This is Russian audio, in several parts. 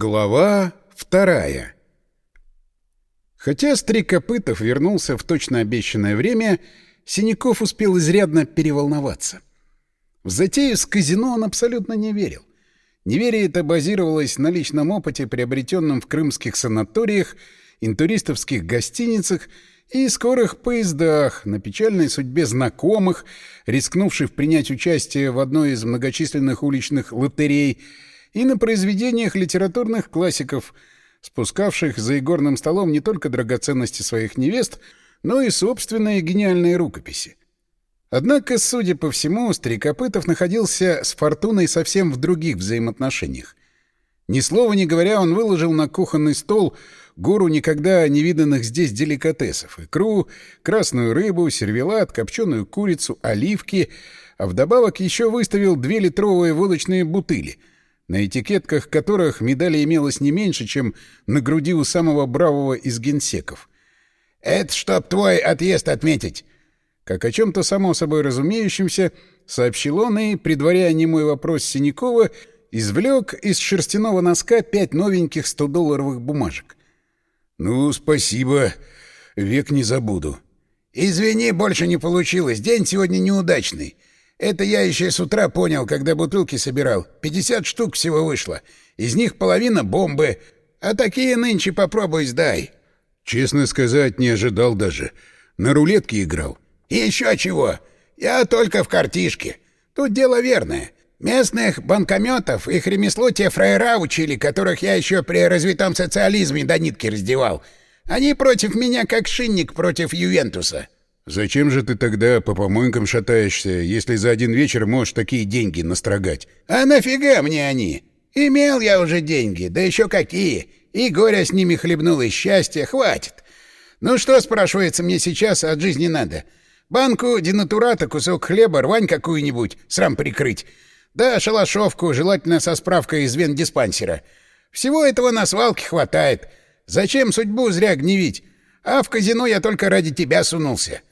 Глава вторая Хотя Стрекопытов вернулся в точно обещанное время, Синяков успел изрядно переволноваться. В затею с казино он абсолютно не верил. Неверие это базировалось на личном опыте, приобретенном в крымских санаториях, интуристовских гостиницах и скорых поездах, на печальной судьбе знакомых, рискнувших принять участие в одной из многочисленных уличных лотерей — и на произведениях литературных классиков, спускавших за игорным столом не только драгоценности своих невест, но и собственные гениальные рукописи. Однако, судя по всему, Стрекопытов находился с Фортуной совсем в других взаимоотношениях. Ни слова не говоря, он выложил на кухонный стол гору никогда не виданных здесь деликатесов — икру, красную рыбу, сервелат, копченую курицу, оливки, а вдобавок еще выставил две литровые водочные бутыли — на этикетках которых медали имелось не меньше, чем на груди у самого бравого из генсеков. «Это чтоб твой отъезд отметить!» Как о чем-то само собой разумеющемся, сообщил он и, предваряя немой вопрос Синякова, извлек из шерстяного носка пять новеньких 100-долларовых бумажек. «Ну, спасибо. Век не забуду». «Извини, больше не получилось. День сегодня неудачный. Это я еще с утра понял, когда бутылки собирал. 50 штук всего вышло. Из них половина бомбы. А такие нынче попробуй сдай. Честно сказать, не ожидал даже. На рулетке играл. И еще чего. Я только в картишке. Тут дело верное. Местных банкометов их ремесло те фраера учили, которых я еще при развитом социализме до нитки раздевал. Они против меня как шинник против Ювентуса. «Зачем же ты тогда по помойкам шатаешься, если за один вечер можешь такие деньги настрогать?» «А нафига мне они? Имел я уже деньги, да еще какие! И горя с ними хлебнул, и счастья, хватит! Ну что, спрашивается, мне сейчас от жизни надо? Банку денатурата, кусок хлеба, рвань какую-нибудь, срам прикрыть. Да шалашовку, желательно со справкой из вен диспансера. Всего этого на свалке хватает. Зачем судьбу зря гневить? А в казино я только ради тебя сунулся».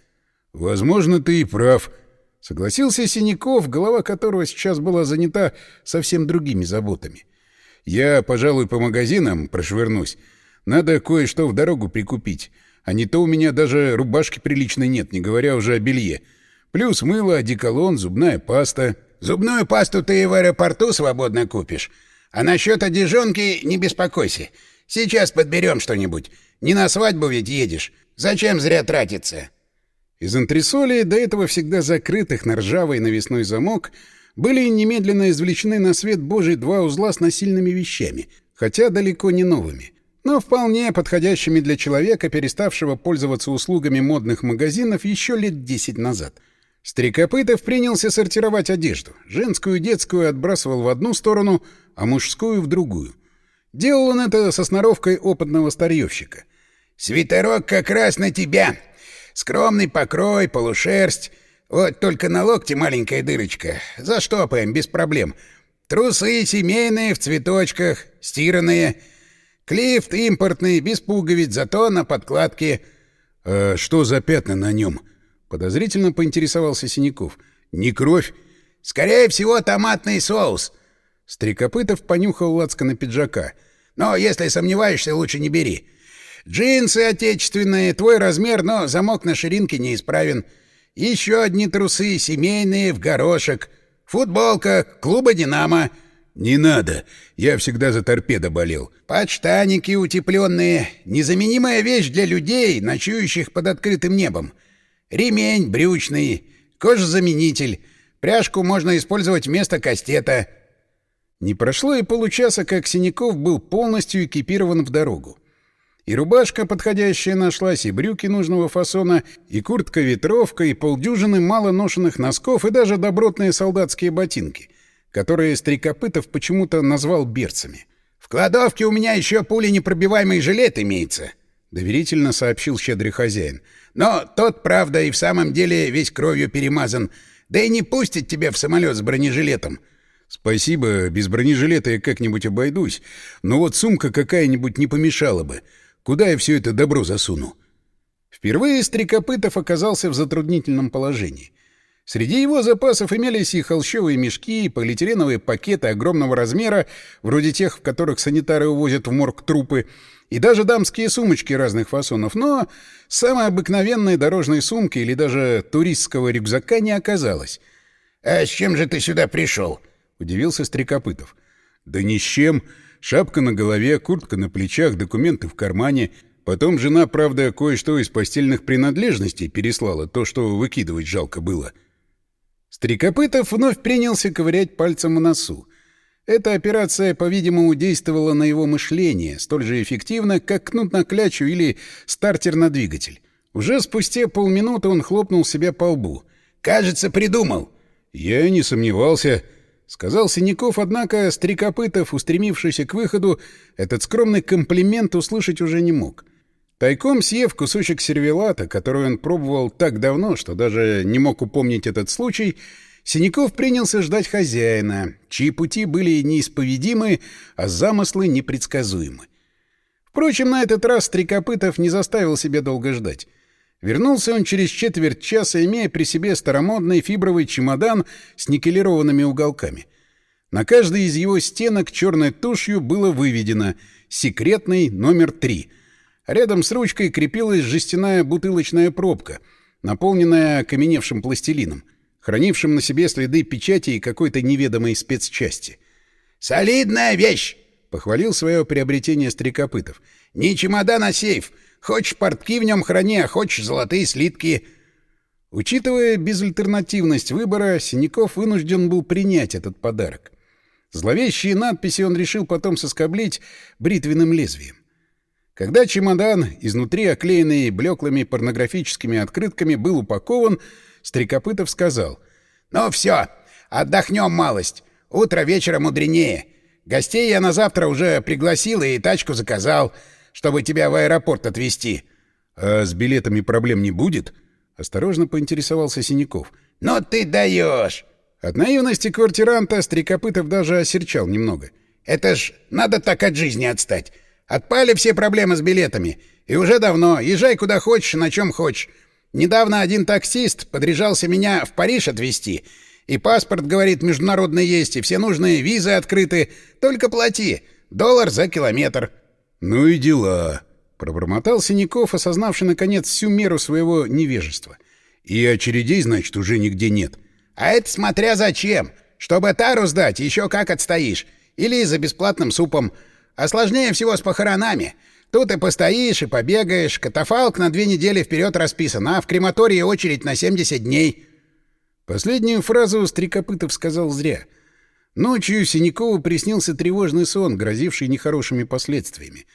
«Возможно, ты и прав», — согласился Синяков, голова которого сейчас была занята совсем другими заботами. «Я, пожалуй, по магазинам прошвырнусь. Надо кое-что в дорогу прикупить. А не то у меня даже рубашки приличной нет, не говоря уже о белье. Плюс мыло, одеколон, зубная паста». «Зубную пасту ты и в аэропорту свободно купишь. А насчет одежонки не беспокойся. Сейчас подберем что-нибудь. Не на свадьбу ведь едешь. Зачем зря тратиться?» Из антресолей, до этого всегда закрытых на ржавый навесной замок, были немедленно извлечены на свет Божий два узла с насильными вещами, хотя далеко не новыми, но вполне подходящими для человека, переставшего пользоваться услугами модных магазинов еще лет десять назад. Стрекопытов принялся сортировать одежду. Женскую детскую отбрасывал в одну сторону, а мужскую — в другую. Делал он это со сноровкой опытного старьевщика. «Свитерок как раз на тебя!» Скромный покрой, полушерсть. Вот только на локте маленькая дырочка. Заштопаем, без проблем. Трусы семейные, в цветочках, стиранные. Клифт импортный, без пуговиц, зато на подкладке. «А что за пятна на нем?» — подозрительно поинтересовался Синяков. «Не кровь?» «Скорее всего, томатный соус». Стрекопытов понюхал на пиджака. «Но если сомневаешься, лучше не бери. Джинсы отечественные, твой размер, но замок на ширинке неисправен. Еще одни трусы, семейные, в горошек. Футболка, клуба «Динамо». «Не надо. Я всегда за торпедо болел». «Подштаники утепленные. Незаменимая вещь для людей, ночующих под открытым небом. Ремень брючный, кожзаменитель. Пряжку можно использовать вместо кастета». Не прошло и получаса, как Синяков был полностью экипирован в дорогу. И рубашка подходящая нашлась, и брюки нужного фасона, и куртка-ветровка, и полдюжины мало ношенных носков, и даже добротные солдатские ботинки, которые Стрекопытов почему-то назвал берцами. «В кладовке у меня еще пуленепробиваемый жилет имеется», — доверительно сообщил щедрый хозяин. «Но тот, правда, и в самом деле весь кровью перемазан. Да и не пустит тебя в самолет с бронежилетом». «Спасибо, без бронежилета я как-нибудь обойдусь. Но вот сумка какая-нибудь не помешала бы. Куда я все это добро засуну? Впервые Стрекопытов оказался в затруднительном положении. Среди его запасов имелись и холщовые мешки, и полиэтиленовые пакеты огромного размера, вроде тех, в которых санитары увозят в морг трупы, и даже дамские сумочки разных фасонов, но самой обыкновенной дорожной сумки или даже туристского рюкзака не оказалось. «А с чем же ты сюда пришел?» — удивился Стрекопытов. «Да ни с чем. Шапка на голове, куртка на плечах, документы в кармане. Потом жена, правда, кое-что из постельных принадлежностей переслала, то, что выкидывать жалко было». Стрекопытов вновь принялся ковырять пальцем в носу. Эта операция, по-видимому, действовала на его мышление столь же эффективно, как кнут на клячу или стартер на двигатель. Уже спустя полминуты он хлопнул себя по лбу. «Кажется, придумал!» «Я не сомневался», — сказал Синяков, однако Стрекопытов, устремившийся к выходу, этот скромный комплимент услышать уже не мог. Тайком съев кусочек сервелата, который он пробовал так давно, что даже не мог упомнить этот случай, Синяков принялся ждать хозяина, чьи пути были неисповедимы, а замыслы непредсказуемы. Впрочем, на этот раз Стрекопытов не заставил себя долго ждать. Вернулся он через четверть часа, имея при себе старомодный фибровый чемодан с никелированными уголками. На каждой из его стенок черной тушью было выведено «Секретный номер три», Рядом с ручкой крепилась жестяная бутылочная пробка, наполненная окаменевшим пластилином, хранившим на себе следы печати и какой-то неведомой спецчасти. «Солидная вещь!» — похвалил свое приобретение Стрекопытов. «Не чемодан, а сейф. Хочешь портки в нем храни, а хочешь золотые слитки». Учитывая безальтернативность выбора, Синяков вынужден был принять этот подарок. Зловещие надписи он решил потом соскоблить бритвенным лезвием. Когда чемодан, изнутри оклеенный блеклыми порнографическими открытками, был упакован, Стрекопытов сказал. «Ну все, отдохнем малость. Утро вечера мудренее. Гостей я на завтра уже пригласил и тачку заказал, чтобы тебя в аэропорт отвезти». «А с билетами проблем не будет?» — осторожно поинтересовался Синяков. «Ну ты даешь!» От наивности квартиранта Стрекопытов даже осерчал немного. «Это ж надо так от жизни отстать. Отпали все проблемы с билетами. И уже давно. Езжай куда хочешь, на чем хочешь. Недавно один таксист подряжался меня в Париж отвезти. И паспорт, говорит, международный есть, и все нужные визы открыты. Только плати. Доллар за километр. Ну и дела. Пробормотал Синяков, осознавший, наконец, всю меру своего невежества. И очередей, значит, уже нигде нет. А это смотря зачем. Чтобы тару сдать, еще как отстоишь. Или за бесплатным супом. А сложнее всего с похоронами. Тут и постоишь, и побегаешь. Катафалк на две недели вперед расписан, а в крематории очередь на 70 дней. Последнюю фразу Стрекопытов сказал зря. Ночью Синякову приснился тревожный сон, грозивший нехорошими последствиями.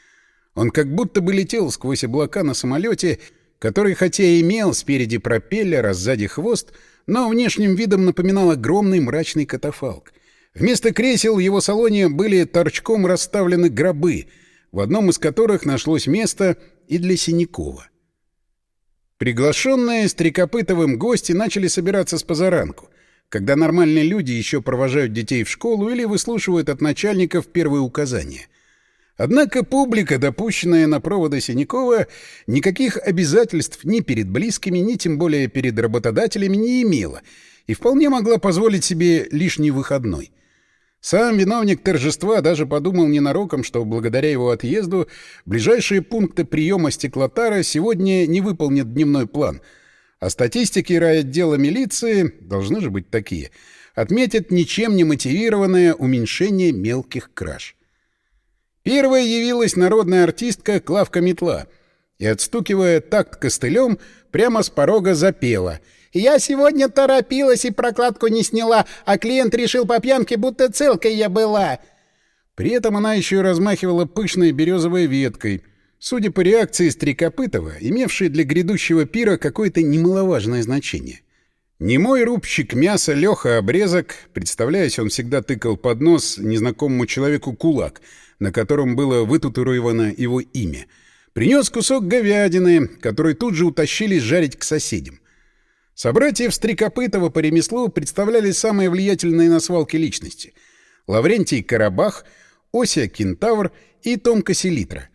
Он как будто бы летел сквозь облака на самолете, который хотя и имел спереди пропеллер, а сзади хвост, но внешним видом напоминал огромный мрачный катафалк. Вместо кресел в его салоне были торчком расставлены гробы, в одном из которых нашлось место и для Синякова. Приглашенные Стрекопытовым гости начали собираться с позаранку, когда нормальные люди еще провожают детей в школу или выслушивают от начальников первые указания. Однако публика, допущенная на проводы Синякова, никаких обязательств ни перед близкими, ни тем более перед работодателями не имела и вполне могла позволить себе лишний выходной — сам виновник торжества даже подумал ненароком, что благодаря его отъезду ближайшие пункты приема стеклотара сегодня не выполнят дневной план, а статистики райотдела милиции, должны же быть такие, отметят ничем не мотивированное уменьшение мелких краж. Первой явилась народная артистка Клавка Метла и, отстукивая такт костылем, прямо с порога запела — я сегодня торопилась и прокладку не сняла, а клиент решил по пьянке, будто целкой я была. При этом она еще и размахивала пышной березовой веткой, судя по реакции Стрекопытова, имевшей для грядущего пира какое-то немаловажное значение. Немой рубщик мяса Леха Обрезок, представляясь, он всегда тыкал под нос незнакомому человеку кулак, на котором было вытатуировано его имя, принес кусок говядины, который тут же утащили жарить к соседям. Собратьев Стрекопытова по ремеслу представляли самые влиятельные на свалке личности — Лаврентий Карабах, Ося Кентавр и Томка Селитра.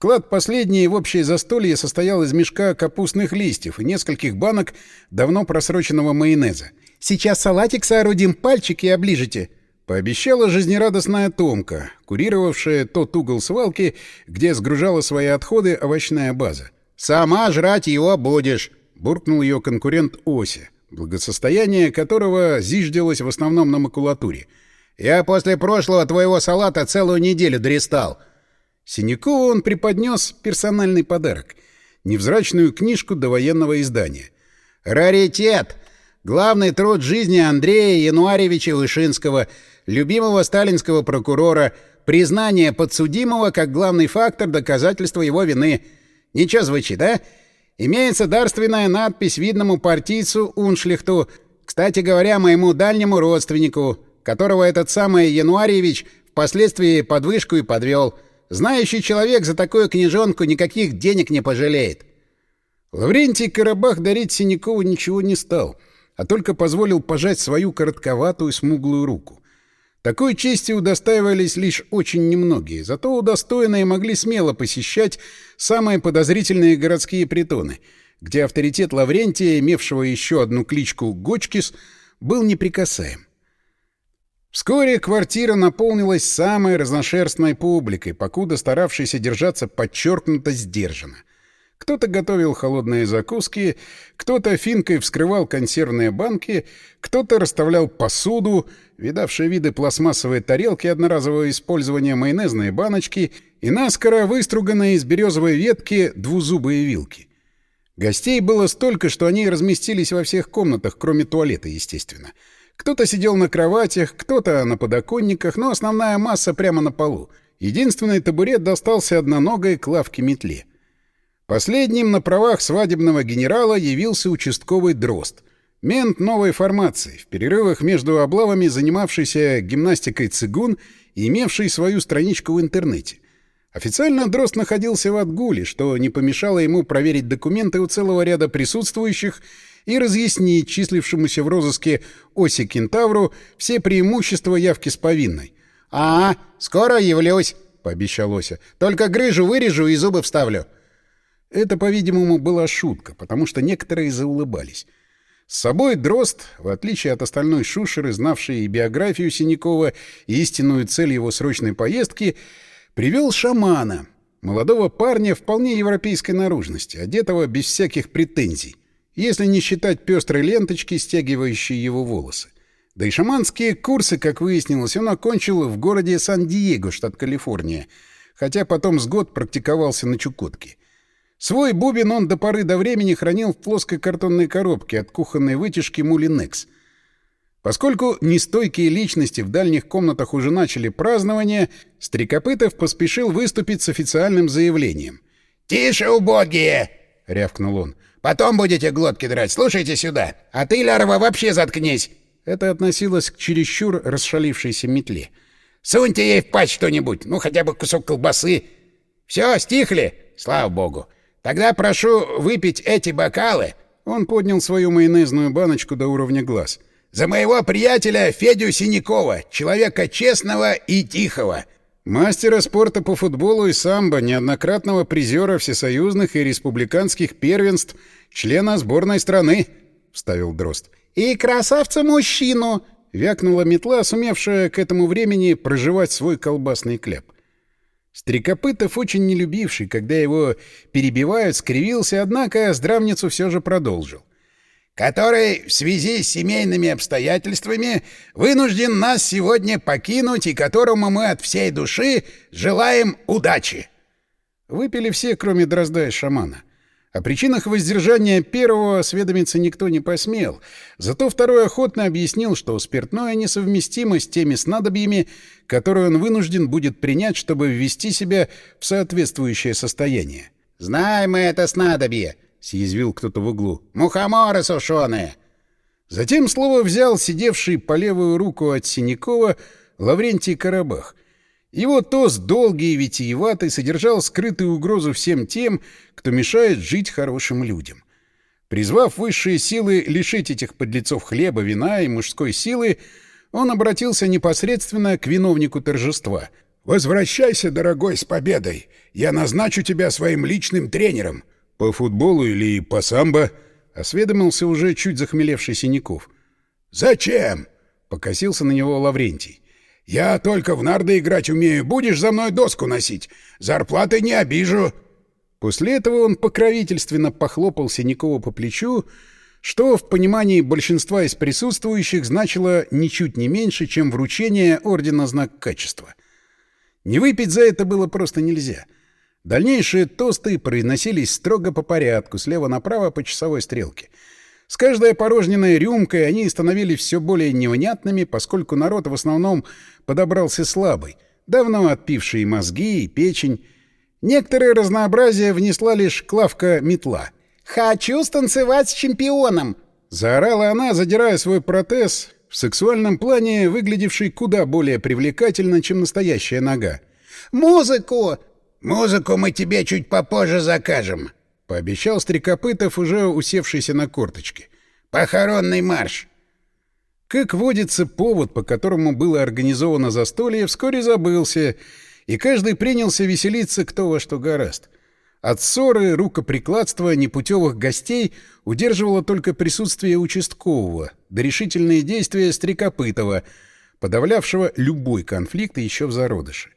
Вклад последний в общее застолье состоял из мешка капустных листьев и нескольких банок давно просроченного майонеза. «Сейчас салатик соорудим, пальчики оближете», — пообещала жизнерадостная Томка, курировавшая тот угол свалки, где сгружала свои отходы овощная база. «Сама жрать его будешь», — буркнул ее конкурент Ося, благосостояние которого зиждилось в основном на макулатуре. «Я после прошлого твоего салата целую неделю дристал». Синякову он преподнес персональный подарок — невзрачную книжку до военного издания. «Раритет! Главный труд жизни Андрея Януаревича Вышинского, любимого сталинского прокурора, признание подсудимого как главный фактор доказательства его вины. Ничего звучит, да? Имеется дарственная надпись видному партийцу Уншлихту, кстати говоря, моему дальнему родственнику, которого этот самый Януаревич впоследствии подвышку и подвел — Знающий человек за такую книжонку никаких денег не пожалеет. Лаврентий Карабах дарить Синякову ничего не стал, а только позволил пожать свою коротковатую смуглую руку. Такой чести удостаивались лишь очень немногие, зато удостоенные могли смело посещать самые подозрительные городские притоны, где авторитет Лаврентия, имевшего еще одну кличку Гочкис, был неприкасаем. Вскоре квартира наполнилась самой разношерстной публикой, покуда старавшейся держаться подчеркнуто сдержанно. Кто-то готовил холодные закуски, кто-то финкой вскрывал консервные банки, кто-то расставлял посуду, видавшие виды пластмассовые тарелки одноразового использования майонезные баночки и наскоро выструганные из березовой ветки двузубые вилки. Гостей было столько, что они разместились во всех комнатах, кроме туалета, естественно — кто-то сидел на кроватях, кто-то на подоконниках, но основная масса прямо на полу. Единственный табурет достался одноногой к лавке-метле. Последним на правах свадебного генерала явился участковый дрозд. Мент новой формации, в перерывах между облавами занимавшийся гимнастикой цигун и имевший свою страничку в интернете. Официально Дрозд находился в отгуле, что не помешало ему проверить документы у целого ряда присутствующих и разъяснить числившемуся в розыске Оси Кентавру все преимущества явки с повинной. «А, скоро явлюсь», — пообещал Ося. «Только грыжу вырежу и зубы вставлю». Это, по-видимому, была шутка, потому что некоторые заулыбались. С собой Дрозд, в отличие от остальной шушеры, знавшей и биографию Синякова, и истинную цель его срочной поездки, привел шамана, молодого парня вполне европейской наружности, одетого без всяких претензий если не считать пестрой ленточки, стягивающей его волосы. Да и шаманские курсы, как выяснилось, он окончил в городе Сан-Диего, штат Калифорния, хотя потом с год практиковался на Чукотке. Свой бубен он до поры до времени хранил в плоской картонной коробке от кухонной вытяжки Мулинекс. Поскольку нестойкие личности в дальних комнатах уже начали празднование, Стрекопытов поспешил выступить с официальным заявлением. «Тише, убогие!» — рявкнул он. Потом будете глотки драть. Слушайте сюда. А ты, Лярова, вообще заткнись!» Это относилось к чересчур расшалившейся метле. «Суньте ей в пасть что-нибудь, ну хотя бы кусок колбасы. Все, стихли? Слава богу. Тогда прошу выпить эти бокалы». Он поднял свою майонезную баночку до уровня глаз. «За моего приятеля Федю Синякова, человека честного и тихого. Мастера спорта по футболу и самбо, неоднократного призера всесоюзных и республиканских первенств, члена сборной страны, — вставил Дрозд. — И красавца-мужчину! — вякнула метла, сумевшая к этому времени проживать свой колбасный кляп. Стрекопытов, очень не любивший, когда его перебивают, скривился, однако здравницу все же продолжил который в связи с семейными обстоятельствами вынужден нас сегодня покинуть и которому мы от всей души желаем удачи. Выпили все, кроме Дрозда и шамана. О причинах воздержания первого осведомиться никто не посмел, зато второй охотно объяснил, что спиртное несовместимо с теми снадобьями, которые он вынужден будет принять, чтобы ввести себя в соответствующее состояние. «Знаем мы это снадобье!» — съязвил кто-то в углу. «Мухоморы сушеные!» Затем слово взял сидевший по левую руку от Синякова Лаврентий Карабах. Его тост, долгий и витиеватый, содержал скрытую угрозу всем тем, кто мешает жить хорошим людям. Призвав высшие силы лишить этих подлецов хлеба, вина и мужской силы, он обратился непосредственно к виновнику торжества — «Возвращайся, дорогой, с победой! Я назначу тебя своим личным тренером!» «По футболу или по самбо?» — осведомился уже чуть захмелевший Синяков. «Зачем?» — покосился на него Лаврентий. «Я только в нарды играть умею. Будешь за мной доску носить. Зарплаты не обижу». После этого он покровительственно похлопал Синякова по плечу, что в понимании большинства из присутствующих значило ничуть не меньше, чем вручение ордена знак качества. Не выпить за это было просто нельзя. Дальнейшие тосты произносились строго по порядку, слева направо по часовой стрелке. С каждой порожненной рюмкой они становились все более невнятными, поскольку народ в основном подобрался слабый, давно отпивший мозги и печень. Некоторое разнообразие внесла лишь Клавка Метла — «Хочу станцевать с чемпионом!» — заорала она, задирая свой протез, в сексуальном плане выглядевший куда более привлекательно, чем настоящая нога. «Музыку!» «Музыку мы тебе чуть попозже закажем», — пообещал Стрекопытов, уже усевшийся на корточке. «Похоронный марш!» Как водится, повод, по которому было организовано застолье, вскоре забылся, и каждый принялся веселиться кто во что гораст — от ссоры, рукоприкладства непутевых гостей удерживало только присутствие участкового, да решительные действия Стрекопытова, подавлявшего любой конфликт еще в зародыше.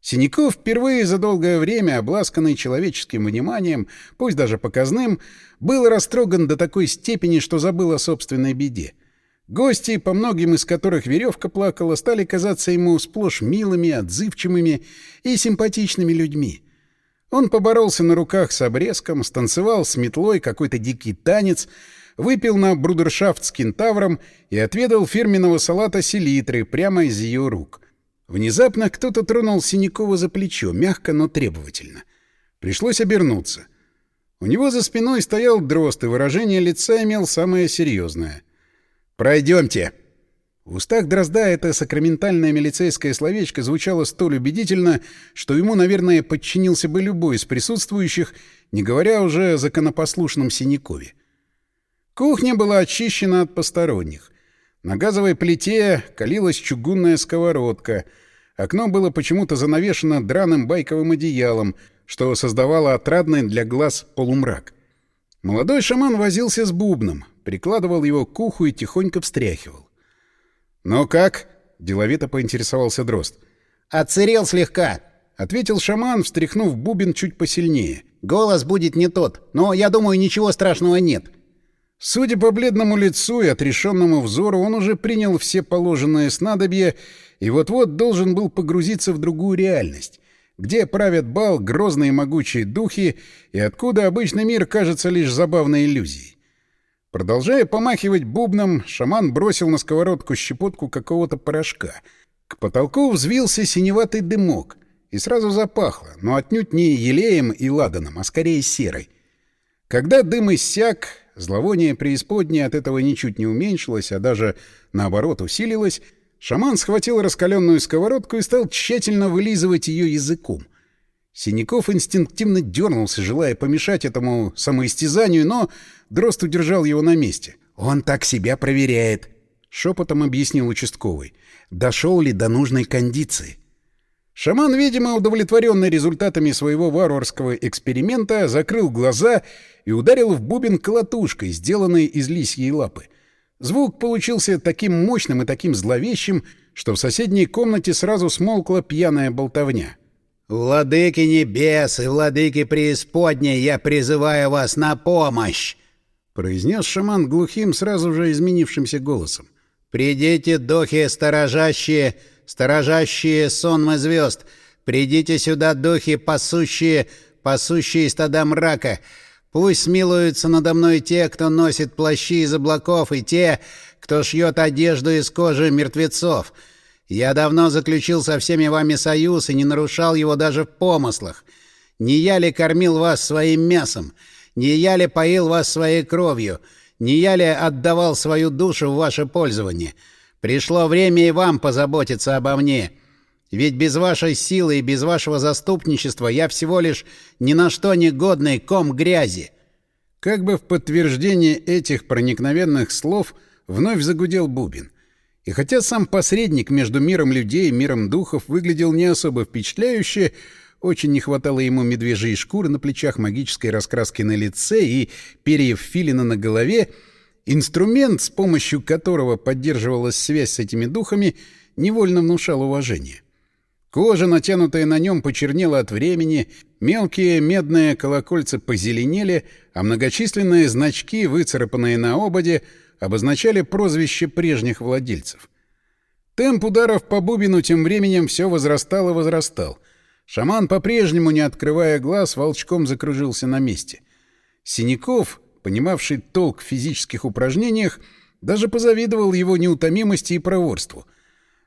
Синяков впервые за долгое время, обласканный человеческим вниманием, пусть даже показным, был растроган до такой степени, что забыл о собственной беде. Гости, по многим из которых веревка плакала, стали казаться ему сплошь милыми, отзывчивыми и симпатичными людьми — он поборолся на руках с обрезком, станцевал с метлой какой-то дикий танец, выпил на брудершафт с кентавром и отведал фирменного салата селитры прямо из ее рук. Внезапно кто-то тронул Синякова за плечо, мягко, но требовательно. Пришлось обернуться. У него за спиной стоял дрозд, и выражение лица имел самое серьезное. «Пройдемте!» В устах Дрозда это сакраментальное милицейское словечко звучало столь убедительно, что ему, наверное, подчинился бы любой из присутствующих, не говоря уже о законопослушном Синякове. Кухня была очищена от посторонних. На газовой плите калилась чугунная сковородка. Окно было почему-то занавешено драным байковым одеялом, что создавало отрадный для глаз полумрак. Молодой шаман возился с бубном, прикладывал его к уху и тихонько встряхивал. «Ну как?» — деловито поинтересовался Дрозд. «Отсырел слегка», — ответил шаман, встряхнув бубен чуть посильнее. «Голос будет не тот, но, я думаю, ничего страшного нет». Судя по бледному лицу и отрешенному взору, он уже принял все положенные снадобья и вот-вот должен был погрузиться в другую реальность, где правят бал грозные могучие духи и откуда обычный мир кажется лишь забавной иллюзией. Продолжая помахивать бубном, шаман бросил на сковородку щепотку какого-то порошка. К потолку взвился синеватый дымок, и сразу запахло, но отнюдь не елеем и ладаном, а скорее серой. Когда дым иссяк, зловоние преисподней от этого ничуть не уменьшилось, а даже, наоборот, усилилось, шаман схватил раскаленную сковородку и стал тщательно вылизывать ее языком. Синяков инстинктивно дернулся, желая помешать этому самоистязанию, но Дрозд удержал его на месте. «Он так себя проверяет», — шепотом объяснил участковый. «Дошел ли до нужной кондиции?» Шаман, видимо, удовлетворенный результатами своего варварского эксперимента, закрыл глаза и ударил в бубен колотушкой, сделанной из лисьей лапы. Звук получился таким мощным и таким зловещим, что в соседней комнате сразу смолкла пьяная болтовня. «Владыки небес и владыки преисподней, я призываю вас на помощь!» — произнес шаман глухим, сразу же изменившимся голосом. «Придите, духи сторожащие, сторожащие сонмы звезд! Придите сюда, духи, пасущие, пасущие стада мрака! Пусть смилуются надо мной те, кто носит плащи из облаков, и те, кто шьет одежду из кожи мертвецов!» Я давно заключил со всеми вами союз и не нарушал его даже в помыслах. Не я ли кормил вас своим мясом? Не я ли поил вас своей кровью? Не я ли отдавал свою душу в ваше пользование? Пришло время и вам позаботиться обо мне. Ведь без вашей силы и без вашего заступничества я всего лишь ни на что не годный ком грязи». Как бы в подтверждение этих проникновенных слов вновь загудел Бубин — И хотя сам посредник между миром людей и миром духов выглядел не особо впечатляюще, очень не хватало ему медвежьей шкуры на плечах, магической раскраски на лице и перьев филина на голове, инструмент, с помощью которого поддерживалась связь с этими духами, невольно внушал уважение. Кожа, натянутая на нем, почернела от времени, мелкие медные колокольца позеленели, а многочисленные значки, выцарапанные на ободе, обозначали прозвище прежних владельцев. Темп ударов по бубину тем временем все возрастал и возрастал — Шаман, по-прежнему не открывая глаз, волчком закружился на месте. Синяков, понимавший толк в физических упражнениях, даже позавидовал его неутомимости и проворству.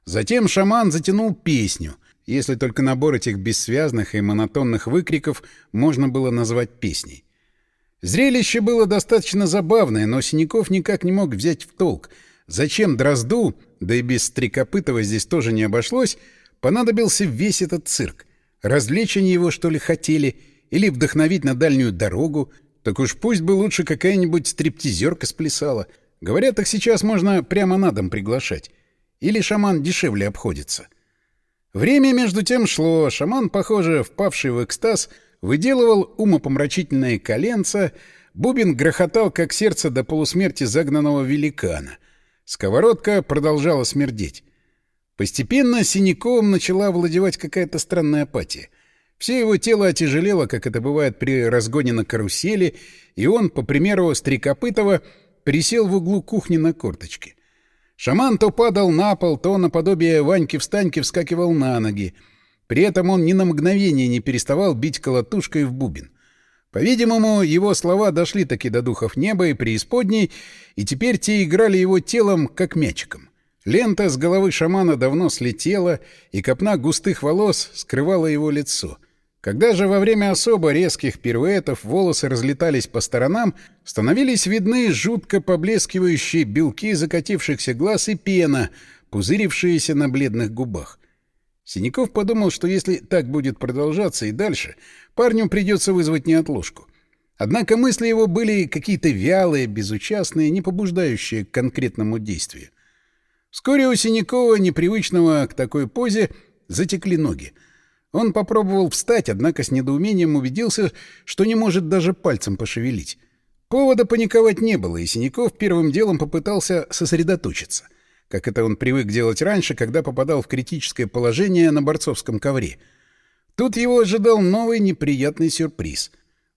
Затем шаман затянул песню, если только набор этих бессвязных и монотонных выкриков можно было назвать песней. Зрелище было достаточно забавное, но Синяков никак не мог взять в толк, зачем Дрозду, да и без Стрекопытова здесь тоже не обошлось, понадобился весь этот цирк — Развлечь они его, что ли, хотели? Или вдохновить на дальнюю дорогу? Так уж пусть бы лучше какая-нибудь стриптизерка сплясала. Говорят, их сейчас можно прямо на дом приглашать. Или шаман дешевле обходится. Время между тем шло. Шаман, похоже, впавший в экстаз, выделывал умопомрачительные коленца, бубен грохотал, как сердце до полусмерти загнанного великана. Сковородка продолжала смердеть. Постепенно Синяковым начала владевать какая-то странная апатия. Все его тело отяжелело, как это бывает при разгоне на карусели, и он, по примеру Стрекопытова, присел в углу кухни на корточки. Шаман то падал на пол, то наподобие Ваньки-встаньки вскакивал на ноги. При этом он ни на мгновение не переставал бить колотушкой в бубен. По-видимому, его слова дошли таки до духов неба и преисподней, и теперь те играли его телом, как мячиком. Лента с головы шамана давно слетела, и копна густых волос скрывала его лицо. Когда же во время особо резких пируэтов волосы разлетались по сторонам, становились видны жутко поблескивающие белки закатившихся глаз и пена, пузырившиеся на бледных губах. Синяков подумал, что если так будет продолжаться и дальше, парню придется вызвать неотложку. Однако мысли его были какие-то вялые, безучастные, не побуждающие к конкретному действию. Вскоре у Синякова, непривычного к такой позе, затекли ноги. Он попробовал встать, однако с недоумением убедился, что не может даже пальцем пошевелить. Повода паниковать не было, и Синяков первым делом попытался сосредоточиться, как это он привык делать раньше, когда попадал в критическое положение на борцовском ковре. Тут его ожидал новый неприятный сюрприз.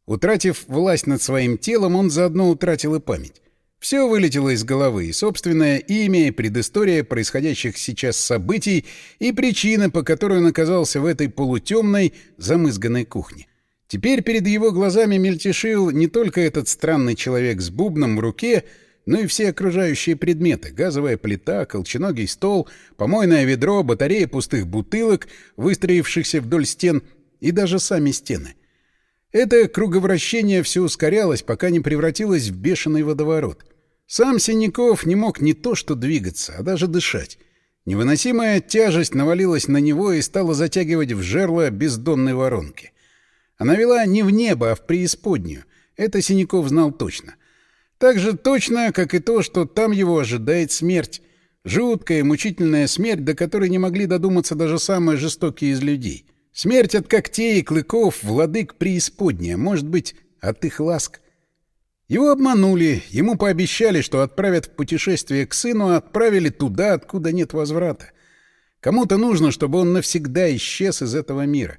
Утратив власть над своим телом, он заодно утратил и память. Все вылетело из головы, и собственное имя, и предыстория происходящих сейчас событий, и причина, по которой он оказался в этой полутемной, замызганной кухне. Теперь перед его глазами мельтешил не только этот странный человек с бубном в руке, но и все окружающие предметы — газовая плита, колченогий стол, помойное ведро, батарея пустых бутылок, выстроившихся вдоль стен, и даже сами стены. Это круговращение все ускорялось, пока не превратилось в бешеный водоворот — сам Синяков не мог не то что двигаться, а даже дышать. Невыносимая тяжесть навалилась на него и стала затягивать в жерло бездонной воронки. Она вела не в небо, а в преисподнюю. Это Синяков знал точно. Так же точно, как и то, что там его ожидает смерть. Жуткая, мучительная смерть, до которой не могли додуматься даже самые жестокие из людей. Смерть от когтей и клыков, владык преисподняя, может быть, от их ласк. Его обманули, ему пообещали, что отправят в путешествие к сыну, а отправили туда, откуда нет возврата. Кому-то нужно, чтобы он навсегда исчез из этого мира.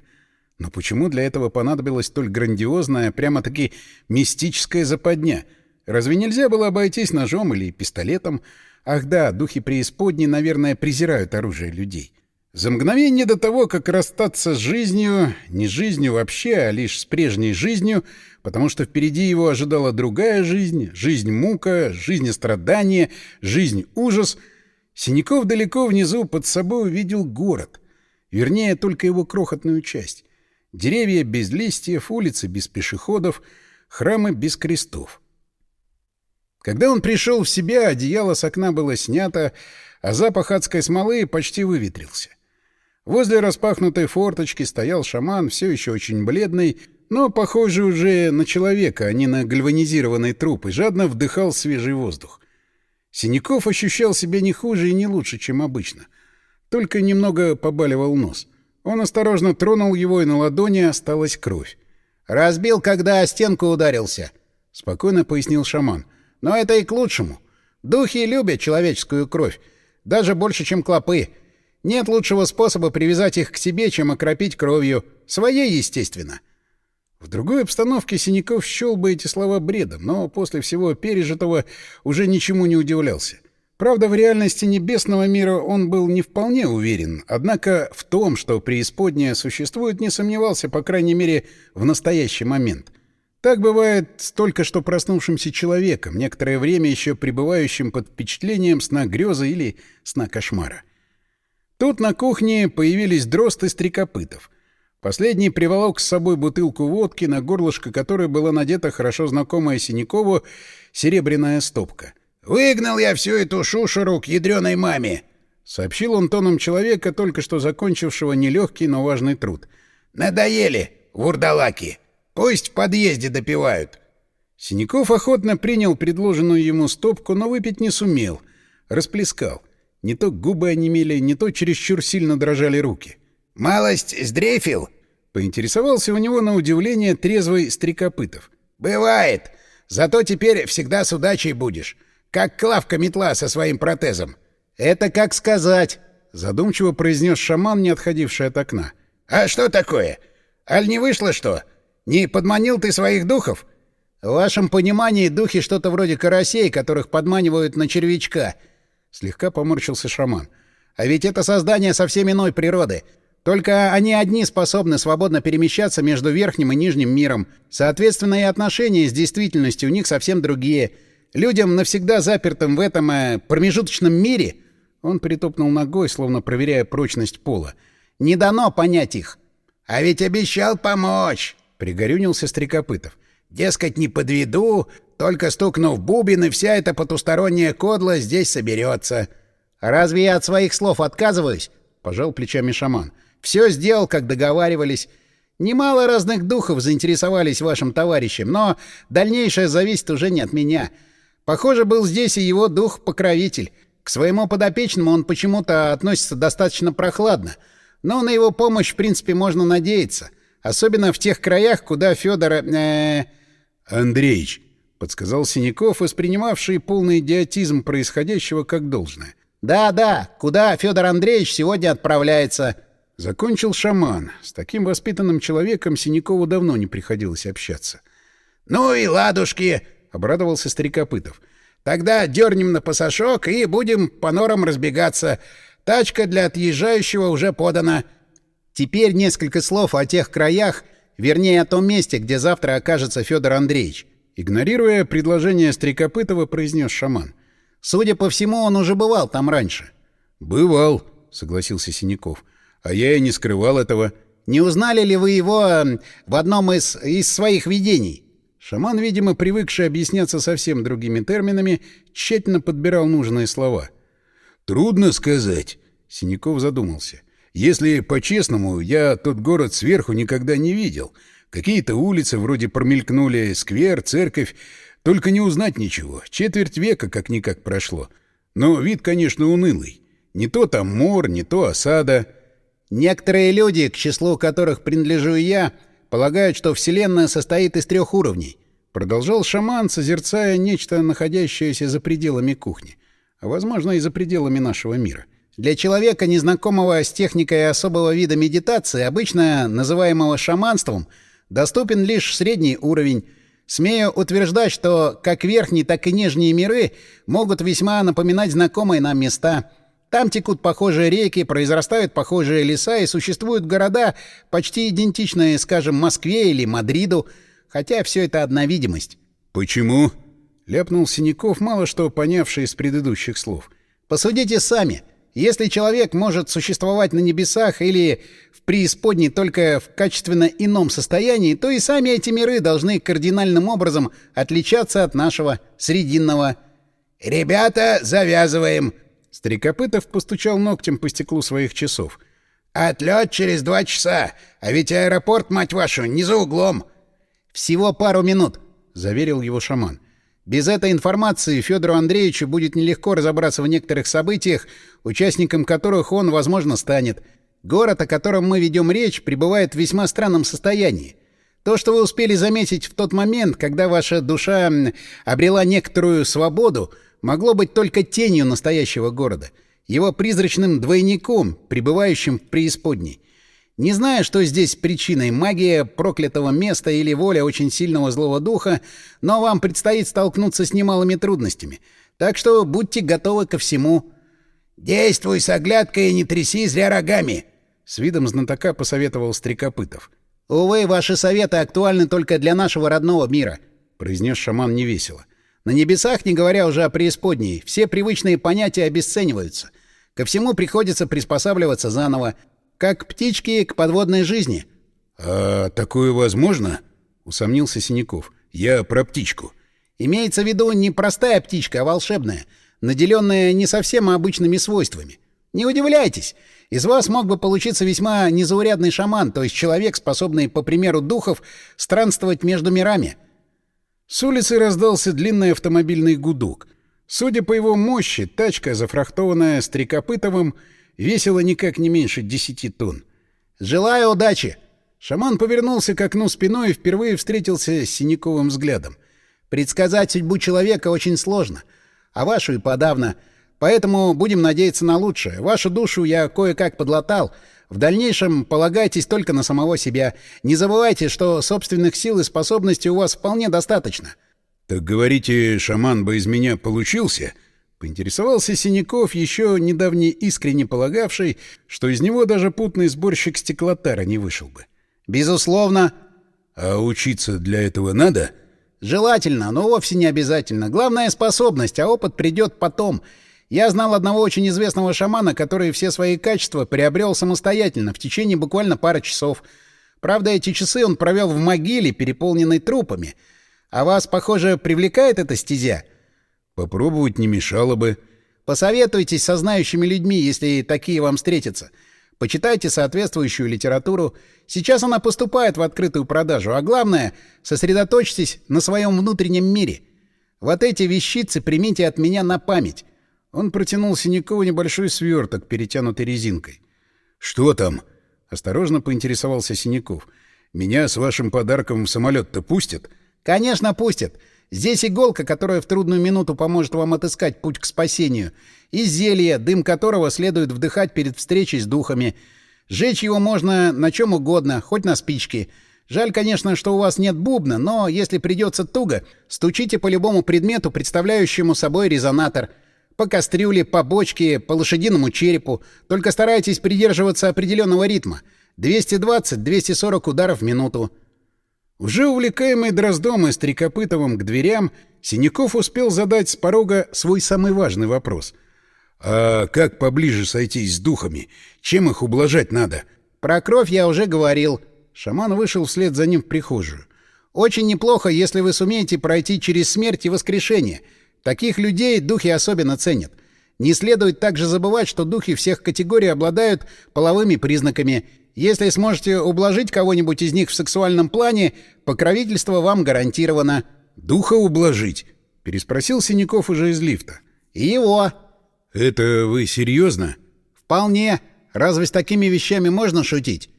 Но почему для этого понадобилась столь грандиозная, прямо-таки мистическая западня? Разве нельзя было обойтись ножом или пистолетом? Ах да, духи преисподней, наверное, презирают оружие людей. За мгновение до того, как расстаться с жизнью, не жизнью вообще, а лишь с прежней жизнью, потому что впереди его ожидала другая жизнь, жизнь-мука, жизнь-страдание, жизнь-ужас, Синяков далеко внизу под собой увидел город, вернее, только его крохотную часть. Деревья без листьев, улицы без пешеходов, храмы без крестов. Когда он пришел в себя, одеяло с окна было снято, а запах адской смолы почти выветрился. Возле распахнутой форточки стоял шаман, все еще очень бледный, но похожий уже на человека, а не на гальванизированный труп, и жадно вдыхал свежий воздух. Синяков ощущал себя не хуже и не лучше, чем обычно. Только немного побаливал нос. Он осторожно тронул его, и на ладони осталась кровь. «Разбил, когда о стенку ударился», — спокойно пояснил шаман. «Но это и к лучшему. Духи любят человеческую кровь. Даже больше, чем клопы. Нет лучшего способа привязать их к себе, чем окропить кровью. Своей, естественно. В другой обстановке Синяков счел бы эти слова бредом, но после всего пережитого уже ничему не удивлялся. Правда, в реальности небесного мира он был не вполне уверен, однако в том, что преисподняя существует, не сомневался, по крайней мере, в настоящий момент. Так бывает с только что проснувшимся человеком, некоторое время еще пребывающим под впечатлением сна грезы или сна кошмара. Тут на кухне появились дрозд и стрекопытов. Последний приволок с собой бутылку водки, на горлышко которой была надета хорошо знакомая Синякову серебряная стопка. «Выгнал я всю эту шушеру к ядреной маме!» — сообщил он тоном человека, только что закончившего нелегкий, но важный труд. «Надоели, вурдалаки! Пусть в подъезде допивают!» Синяков охотно принял предложенную ему стопку, но выпить не сумел. Расплескал. Не то губы онемели, не то чересчур сильно дрожали руки. «Малость сдрейфил?» — поинтересовался у него на удивление трезвый Стрекопытов. «Бывает. Зато теперь всегда с удачей будешь. Как Клавка-метла со своим протезом». «Это как сказать», — задумчиво произнес шаман, не отходивший от окна. «А что такое? Аль не вышло что? Не подманил ты своих духов?» «В вашем понимании духи что-то вроде карасей, которых подманивают на червячка», Слегка поморщился шаман. «А ведь это создание совсем иной природы. Только они одни способны свободно перемещаться между верхним и нижним миром. Соответственно, и отношения с действительностью у них совсем другие. Людям, навсегда запертым в этом э, промежуточном мире...» Он притопнул ногой, словно проверяя прочность пола. «Не дано понять их». «А ведь обещал помочь!» — пригорюнился Стрекопытов. «Дескать, не подведу, только стукнув бубен, и вся эта потусторонняя кодла здесь соберется. «Разве я от своих слов отказываюсь?» — пожал плечами шаман. «Все сделал, как договаривались. Немало разных духов заинтересовались вашим товарищем, но дальнейшее зависит уже не от меня. Похоже, был здесь и его дух-покровитель. К своему подопечному он почему-то относится достаточно прохладно, но на его помощь, в принципе, можно надеяться. Особенно в тех краях, куда Федор... Э... Андреич, — подсказал Синяков, воспринимавший полный идиотизм происходящего как должное. «Да-да, куда Федор Андреевич сегодня отправляется?» Закончил шаман. С таким воспитанным человеком Синякову давно не приходилось общаться. «Ну и ладушки!» — обрадовался Старикопытов. «Тогда дернем на пасашок и будем по норам разбегаться. Тачка для отъезжающего уже подана». Теперь несколько слов о тех краях, вернее, о том месте, где завтра окажется Федор Андреевич. Игнорируя предложение Стрекопытова, произнес шаман. «Судя по всему, он уже бывал там раньше». «Бывал», — согласился Синяков. «А я и не скрывал этого». «Не узнали ли вы его э, в одном из, из своих видений?» Шаман, видимо, привыкший объясняться совсем другими терминами, тщательно подбирал нужные слова. «Трудно сказать», — Синяков задумался. «Если по-честному, я тот город сверху никогда не видел». Какие-то улицы вроде промелькнули, сквер, церковь. Только не узнать ничего. Четверть века как-никак прошло. Но вид, конечно, унылый. Не то там мор, не то осада. Некоторые люди, к числу которых принадлежу и я, полагают, что Вселенная состоит из трех уровней. Продолжал шаман, созерцая нечто, находящееся за пределами кухни. А, возможно, и за пределами нашего мира. Для человека, незнакомого с техникой особого вида медитации, обычно называемого шаманством — доступен лишь средний уровень. Смею утверждать, что как верхние, так и нижние миры могут весьма напоминать знакомые нам места. Там текут похожие реки, произрастают похожие леса и существуют города, почти идентичные, скажем, Москве или Мадриду, хотя все это одна видимость. «Почему?» — ляпнул Синяков, мало что понявший из предыдущих слов. «Посудите сами. Если человек может существовать на небесах или в преисподней только в качественно ином состоянии, то и сами эти миры должны кардинальным образом отличаться от нашего срединного. «Ребята, завязываем!» Старикопытов постучал ногтем по стеклу своих часов. «Отлет через два часа, а ведь аэропорт, мать вашу, не за углом!» «Всего пару минут», — заверил его шаман. Без этой информации Федору Андреевичу будет нелегко разобраться в некоторых событиях, участником которых он, возможно, станет. Город, о котором мы ведем речь, пребывает в весьма странном состоянии. То, что вы успели заметить в тот момент, когда ваша душа обрела некоторую свободу, могло быть только тенью настоящего города, его призрачным двойником, пребывающим в преисподней. Не знаю, что здесь причиной — магия проклятого места или воля очень сильного злого духа, но вам предстоит столкнуться с немалыми трудностями. Так что будьте готовы ко всему. «Действуй с оглядкой и не тряси зря рогами!» — с видом знатока посоветовал Стрекопытов. «Увы, ваши советы актуальны только для нашего родного мира», — произнес шаман невесело. «На небесах, не говоря уже о преисподней, все привычные понятия обесцениваются. Ко всему приходится приспосабливаться заново, как птички к подводной жизни. — А такое возможно? — усомнился Синяков. — Я про птичку. — Имеется в виду не простая птичка, а волшебная, наделенная не совсем обычными свойствами. Не удивляйтесь, из вас мог бы получиться весьма незаурядный шаман, то есть человек, способный, по примеру духов, странствовать между мирами. С улицы раздался длинный автомобильный гудок. Судя по его мощи, тачка, зафрахтованная Стрекопытовым, Весило никак не меньше десяти тонн. «Желаю удачи!» Шаман повернулся к окну спиной и впервые встретился с синяковым взглядом. «Предсказать судьбу человека очень сложно, а вашу и подавно. Поэтому будем надеяться на лучшее. Вашу душу я кое-как подлатал. В дальнейшем полагайтесь только на самого себя. Не забывайте, что собственных сил и способностей у вас вполне достаточно». «Так говорите, шаман бы из меня получился?» Поинтересовался Синяков, еще недавне искренне полагавший, что из него даже путный сборщик стеклотара не вышел бы. «Безусловно». «А учиться для этого надо?» «Желательно, но вовсе не обязательно. Главная способность, а опыт придет потом. Я знал одного очень известного шамана, который все свои качества приобрел самостоятельно, в течение буквально пары часов. Правда, эти часы он провел в могиле, переполненной трупами. А вас, похоже, привлекает эта стезя?» Попробовать не мешало бы. Посоветуйтесь со знающими людьми, если такие вам встретятся. Почитайте соответствующую литературу. Сейчас она поступает в открытую продажу, а главное, сосредоточьтесь на своем внутреннем мире. Вот эти вещицы примите от меня на память. Он протянул Синякову небольшой сверток, перетянутый резинкой. «Что там?» — осторожно поинтересовался Синяков. «Меня с вашим подарком в самолет-то пустят?» «Конечно, пустят. Здесь иголка, которая в трудную минуту поможет вам отыскать путь к спасению, и зелье, дым которого следует вдыхать перед встречей с духами. Жечь его можно на чем угодно, хоть на спичке. Жаль, конечно, что у вас нет бубна, но если придется туго, стучите по любому предмету, представляющему собой резонатор. По кастрюле, по бочке, по лошадиному черепу. Только старайтесь придерживаться определенного ритма. 220-240 ударов в минуту. Уже увлекаемый Дроздом и Стрекопытовым к дверям, Синяков успел задать с порога свой самый важный вопрос. «А как поближе сойтись с духами? Чем их ублажать надо?» «Про кровь я уже говорил». Шаман вышел вслед за ним в прихожую. «Очень неплохо, если вы сумеете пройти через смерть и воскрешение. Таких людей духи особенно ценят. Не следует также забывать, что духи всех категорий обладают половыми признаками — если сможете ублажить кого-нибудь из них в сексуальном плане, покровительство вам гарантировано. — Духа ублажить? — переспросил Синяков уже из лифта. — И его. — Это вы серьезно? — Вполне. Разве с такими вещами можно шутить?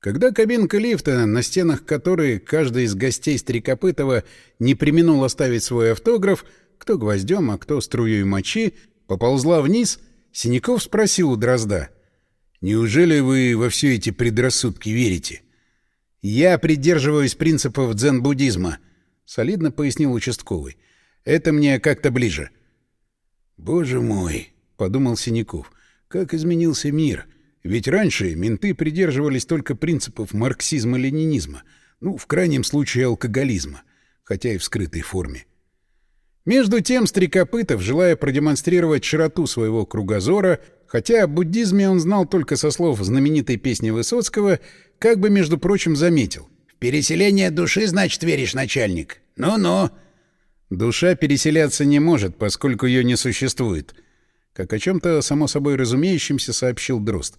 Когда кабинка лифта, на стенах которой каждый из гостей Стрекопытова не применул оставить свой автограф, кто гвоздем, а кто струей мочи, поползла вниз, Синяков спросил у Дрозда — Неужели вы во все эти предрассудки верите? Я придерживаюсь принципов дзен-буддизма, солидно пояснил участковый. Это мне как-то ближе. Боже мой, подумал Синяков. Как изменился мир. Ведь раньше менты придерживались только принципов марксизма-ленинизма, ну, в крайнем случае алкоголизма, хотя и в скрытой форме. Между тем Стрекопытов, желая продемонстрировать широту своего кругозора, Хотя о буддизме он знал только со слов знаменитой песни Высоцкого, как бы, между прочим, заметил. «В переселение души, значит, веришь, начальник? Ну-ну». Душа переселяться не может, поскольку ее не существует. Как о чем-то само собой разумеющемся сообщил Дрозд.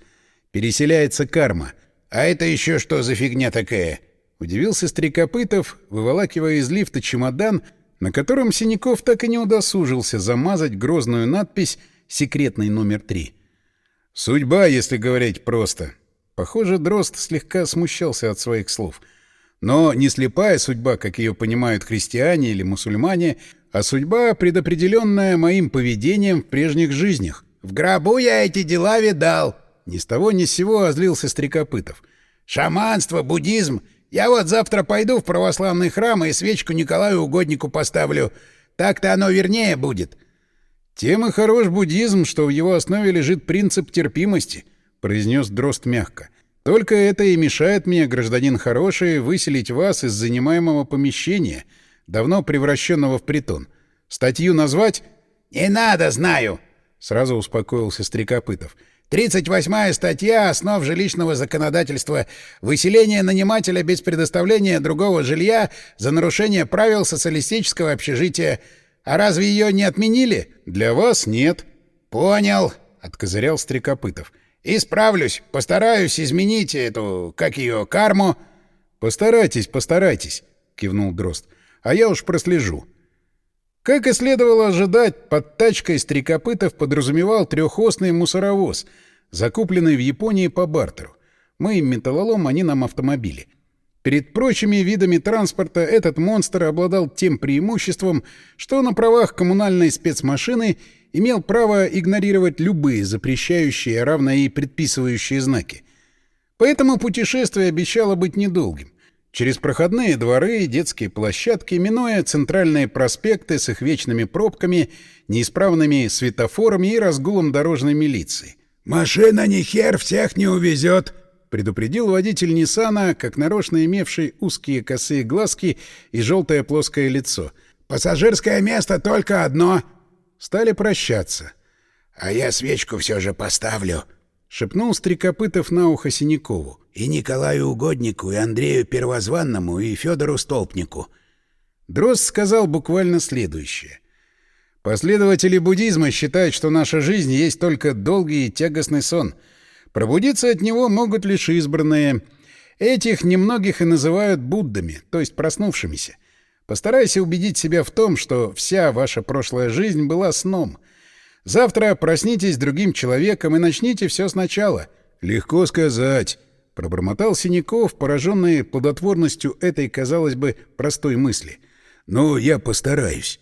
Переселяется карма. «А это еще что за фигня такая?» Удивился Стрекопытов, выволакивая из лифта чемодан, на котором Синяков так и не удосужился замазать грозную надпись «Секретный номер три». Судьба, если говорить просто. Похоже, Дрозд слегка смущался от своих слов. Но не слепая судьба, как ее понимают христиане или мусульмане, а судьба, предопределенная моим поведением в прежних жизнях. «В гробу я эти дела видал!» Ни с того ни с сего озлился Стрекопытов. «Шаманство, буддизм. Я вот завтра пойду в православный храм и свечку Николаю Угоднику поставлю. Так-то оно вернее будет». «Тем и хорош буддизм, что в его основе лежит принцип терпимости», — произнес Дрозд мягко. «Только это и мешает мне, гражданин хороший, выселить вас из занимаемого помещения» давно превращенного в притон. Статью назвать? — Не надо, знаю, — сразу успокоился Стрекопытов. — Тридцать восьмая статья основ жилищного законодательства «Выселение нанимателя без предоставления другого жилья за нарушение правил социалистического общежития». А разве ее не отменили? — Для вас нет. — Понял, — откозырял Стрекопытов. — Исправлюсь, постараюсь изменить эту, как ее, карму. — Постарайтесь, постарайтесь, — кивнул Дрозд а я уж прослежу. Как и следовало ожидать, под тачкой стрекопытов подразумевал трехосный мусоровоз, закупленный в Японии по бартеру. Мы им металлолом, они нам автомобили. Перед прочими видами транспорта этот монстр обладал тем преимуществом, что на правах коммунальной спецмашины имел право игнорировать любые запрещающие, равно и предписывающие знаки. Поэтому путешествие обещало быть недолгим. Через проходные дворы, детские площадки, минуя центральные проспекты с их вечными пробками, неисправными светофорами и разгулом дорожной милиции. «Машина ни хер всех не увезет!» — предупредил водитель Ниссана, как нарочно имевший узкие косые глазки и желтое плоское лицо. «Пассажирское место только одно!» Стали прощаться. «А я свечку все же поставлю», — шепнул Стрекопытов на ухо Синякову. И Николаю Угоднику, и Андрею Первозванному, и Федору Столпнику. Дрозд сказал буквально следующее. Последователи буддизма считают, что наша жизнь есть только долгий и тягостный сон. Пробудиться от него могут лишь избранные. Этих немногих и называют Буддами, то есть проснувшимися. Постарайся убедить себя в том, что вся ваша прошлая жизнь была сном. Завтра проснитесь другим человеком и начните все сначала. Легко сказать. — пробормотал Синяков, пораженный плодотворностью этой, казалось бы, простой мысли. «Но я постараюсь».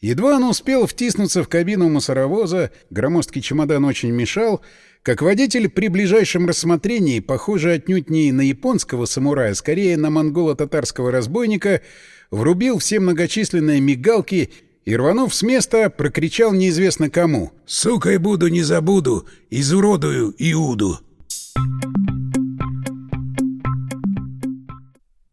Едва он успел втиснуться в кабину мусоровоза, громоздкий чемодан очень мешал, как водитель при ближайшем рассмотрении, похоже отнюдь не на японского самурая, скорее на монголо-татарского разбойника, врубил все многочисленные мигалки и, рванув с места, прокричал неизвестно кому. «Сукой буду, не забуду, изуродую Иуду!» Thank.